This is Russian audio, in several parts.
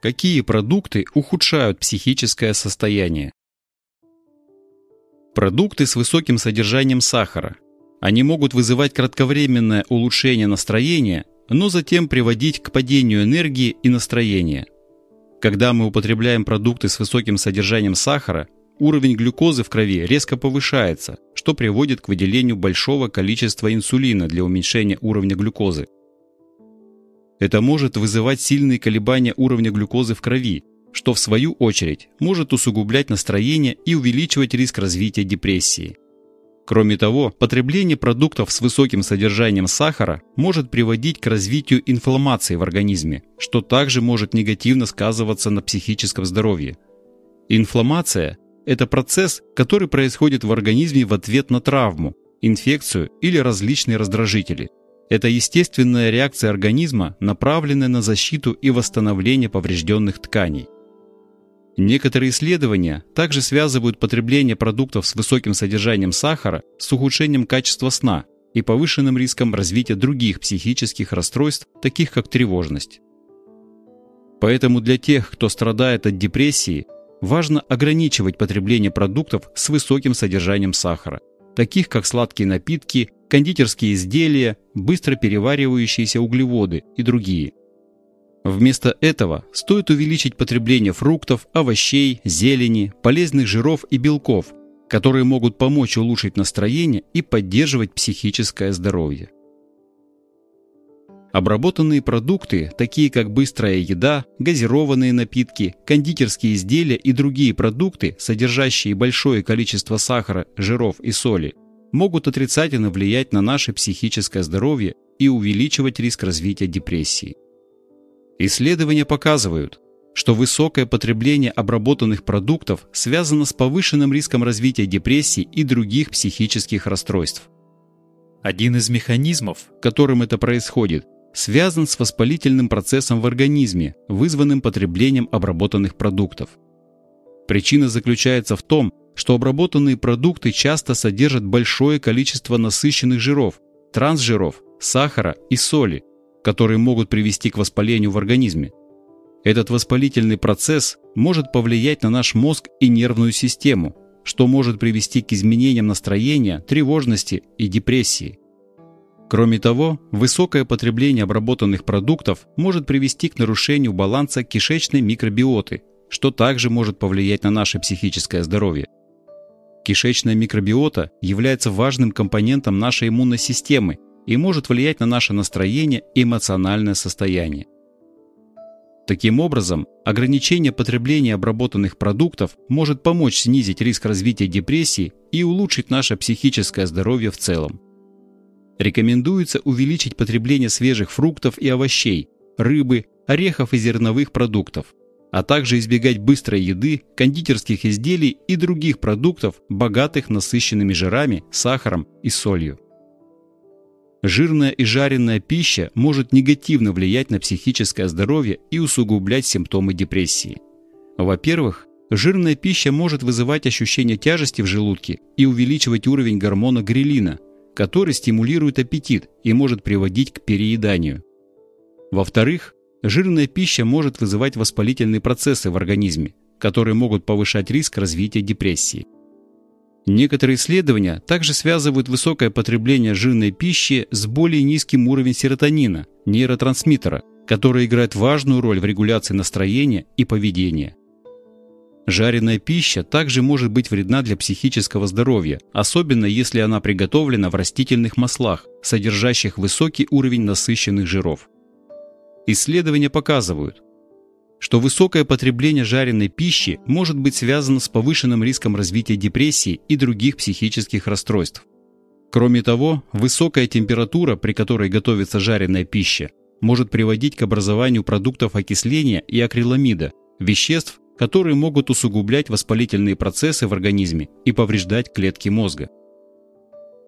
Какие продукты ухудшают психическое состояние? Продукты с высоким содержанием сахара. Они могут вызывать кратковременное улучшение настроения, но затем приводить к падению энергии и настроения. Когда мы употребляем продукты с высоким содержанием сахара, уровень глюкозы в крови резко повышается, что приводит к выделению большого количества инсулина для уменьшения уровня глюкозы. Это может вызывать сильные колебания уровня глюкозы в крови, что в свою очередь может усугублять настроение и увеличивать риск развития депрессии. Кроме того, потребление продуктов с высоким содержанием сахара может приводить к развитию инфламмации в организме, что также может негативно сказываться на психическом здоровье. Инфламмация – это процесс, который происходит в организме в ответ на травму, инфекцию или различные раздражители – это естественная реакция организма, направленная на защиту и восстановление поврежденных тканей. Некоторые исследования также связывают потребление продуктов с высоким содержанием сахара с ухудшением качества сна и повышенным риском развития других психических расстройств, таких как тревожность. Поэтому для тех, кто страдает от депрессии, важно ограничивать потребление продуктов с высоким содержанием сахара, таких как сладкие напитки, кондитерские изделия, быстро переваривающиеся углеводы и другие. Вместо этого стоит увеличить потребление фруктов, овощей, зелени, полезных жиров и белков, которые могут помочь улучшить настроение и поддерживать психическое здоровье. Обработанные продукты, такие как быстрая еда, газированные напитки, кондитерские изделия и другие продукты, содержащие большое количество сахара, жиров и соли, могут отрицательно влиять на наше психическое здоровье и увеличивать риск развития депрессии. Исследования показывают, что высокое потребление обработанных продуктов связано с повышенным риском развития депрессии и других психических расстройств. Один из механизмов, которым это происходит, связан с воспалительным процессом в организме, вызванным потреблением обработанных продуктов. Причина заключается в том, что обработанные продукты часто содержат большое количество насыщенных жиров, трансжиров, сахара и соли, которые могут привести к воспалению в организме. Этот воспалительный процесс может повлиять на наш мозг и нервную систему, что может привести к изменениям настроения, тревожности и депрессии. Кроме того, высокое потребление обработанных продуктов может привести к нарушению баланса кишечной микробиоты, что также может повлиять на наше психическое здоровье. Кишечная микробиота является важным компонентом нашей иммунной системы и может влиять на наше настроение и эмоциональное состояние. Таким образом, ограничение потребления обработанных продуктов может помочь снизить риск развития депрессии и улучшить наше психическое здоровье в целом. Рекомендуется увеличить потребление свежих фруктов и овощей, рыбы, орехов и зерновых продуктов, а также избегать быстрой еды, кондитерских изделий и других продуктов, богатых насыщенными жирами, сахаром и солью. Жирная и жареная пища может негативно влиять на психическое здоровье и усугублять симптомы депрессии. Во-первых, жирная пища может вызывать ощущение тяжести в желудке и увеличивать уровень гормона грелина, который стимулирует аппетит и может приводить к перееданию. Во-вторых, Жирная пища может вызывать воспалительные процессы в организме, которые могут повышать риск развития депрессии. Некоторые исследования также связывают высокое потребление жирной пищи с более низким уровнем серотонина, нейротрансмиттера, который играет важную роль в регуляции настроения и поведения. Жареная пища также может быть вредна для психического здоровья, особенно если она приготовлена в растительных маслах, содержащих высокий уровень насыщенных жиров. Исследования показывают, что высокое потребление жареной пищи может быть связано с повышенным риском развития депрессии и других психических расстройств. Кроме того, высокая температура, при которой готовится жареная пища, может приводить к образованию продуктов окисления и акриламида, веществ, которые могут усугублять воспалительные процессы в организме и повреждать клетки мозга.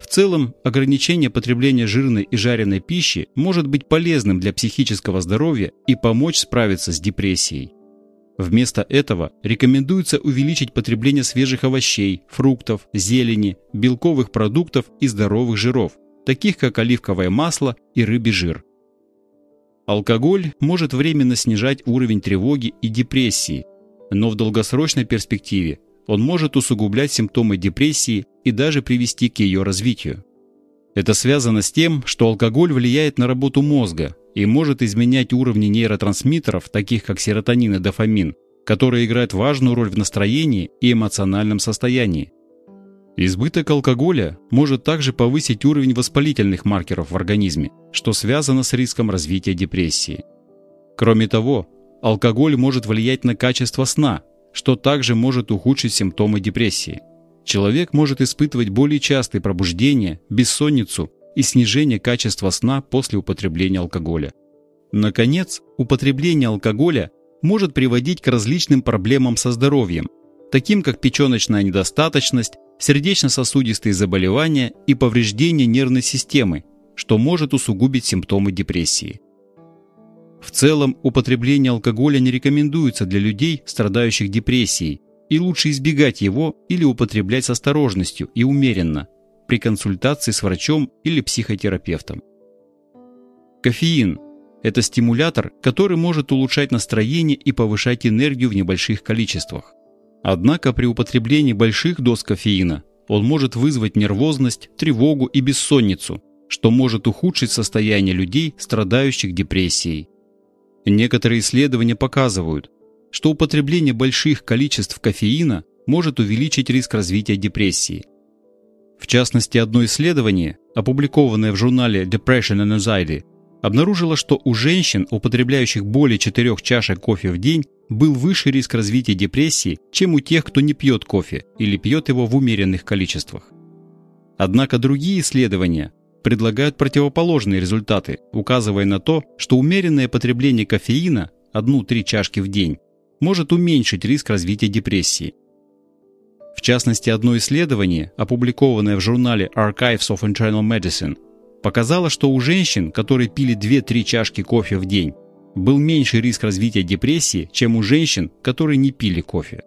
В целом, ограничение потребления жирной и жареной пищи может быть полезным для психического здоровья и помочь справиться с депрессией. Вместо этого рекомендуется увеличить потребление свежих овощей, фруктов, зелени, белковых продуктов и здоровых жиров, таких как оливковое масло и рыбий жир. Алкоголь может временно снижать уровень тревоги и депрессии, но в долгосрочной перспективе он может усугублять симптомы депрессии и даже привести к ее развитию. Это связано с тем, что алкоголь влияет на работу мозга и может изменять уровни нейротрансмиттеров, таких как серотонин и дофамин, которые играют важную роль в настроении и эмоциональном состоянии. Избыток алкоголя может также повысить уровень воспалительных маркеров в организме, что связано с риском развития депрессии. Кроме того, алкоголь может влиять на качество сна, что также может ухудшить симптомы депрессии. Человек может испытывать более частые пробуждения, бессонницу и снижение качества сна после употребления алкоголя. Наконец, употребление алкоголя может приводить к различным проблемам со здоровьем, таким как печеночная недостаточность, сердечно-сосудистые заболевания и повреждение нервной системы, что может усугубить симптомы депрессии. В целом, употребление алкоголя не рекомендуется для людей, страдающих депрессией, и лучше избегать его или употреблять с осторожностью и умеренно при консультации с врачом или психотерапевтом. Кофеин – это стимулятор, который может улучшать настроение и повышать энергию в небольших количествах. Однако при употреблении больших доз кофеина он может вызвать нервозность, тревогу и бессонницу, что может ухудшить состояние людей, страдающих депрессией. Некоторые исследования показывают, что употребление больших количеств кофеина может увеличить риск развития депрессии. В частности, одно исследование, опубликованное в журнале Depression and Anxiety, обнаружило, что у женщин, употребляющих более 4 чашек кофе в день, был выше риск развития депрессии, чем у тех, кто не пьет кофе или пьет его в умеренных количествах. Однако другие исследования предлагают противоположные результаты, указывая на то, что умеренное потребление кофеина, одну-три чашки в день, может уменьшить риск развития депрессии. В частности, одно исследование, опубликованное в журнале Archives of Internal Medicine, показало, что у женщин, которые пили 2-3 чашки кофе в день, был меньший риск развития депрессии, чем у женщин, которые не пили кофе.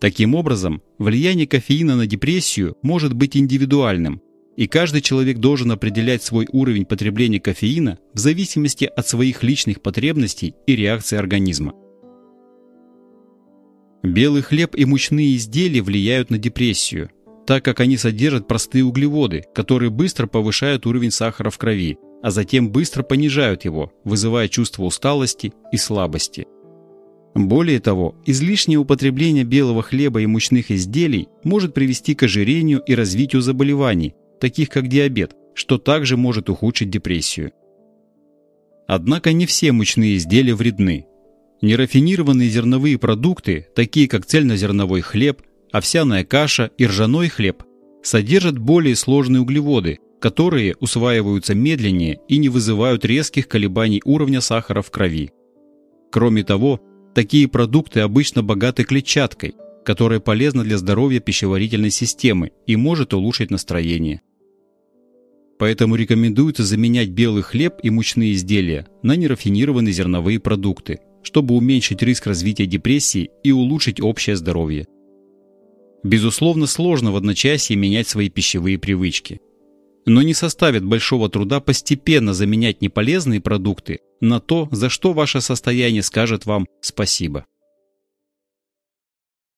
Таким образом, влияние кофеина на депрессию может быть индивидуальным, и каждый человек должен определять свой уровень потребления кофеина в зависимости от своих личных потребностей и реакции организма. Белый хлеб и мучные изделия влияют на депрессию, так как они содержат простые углеводы, которые быстро повышают уровень сахара в крови, а затем быстро понижают его, вызывая чувство усталости и слабости. Более того, излишнее употребление белого хлеба и мучных изделий может привести к ожирению и развитию заболеваний, таких как диабет, что также может ухудшить депрессию. Однако не все мучные изделия вредны. Нерафинированные зерновые продукты, такие как цельнозерновой хлеб, овсяная каша и ржаной хлеб, содержат более сложные углеводы, которые усваиваются медленнее и не вызывают резких колебаний уровня сахара в крови. Кроме того, такие продукты обычно богаты клетчаткой, которая полезна для здоровья пищеварительной системы и может улучшить настроение. Поэтому рекомендуется заменять белый хлеб и мучные изделия на нерафинированные зерновые продукты – чтобы уменьшить риск развития депрессии и улучшить общее здоровье. Безусловно, сложно в одночасье менять свои пищевые привычки. Но не составит большого труда постепенно заменять неполезные продукты на то, за что ваше состояние скажет вам спасибо.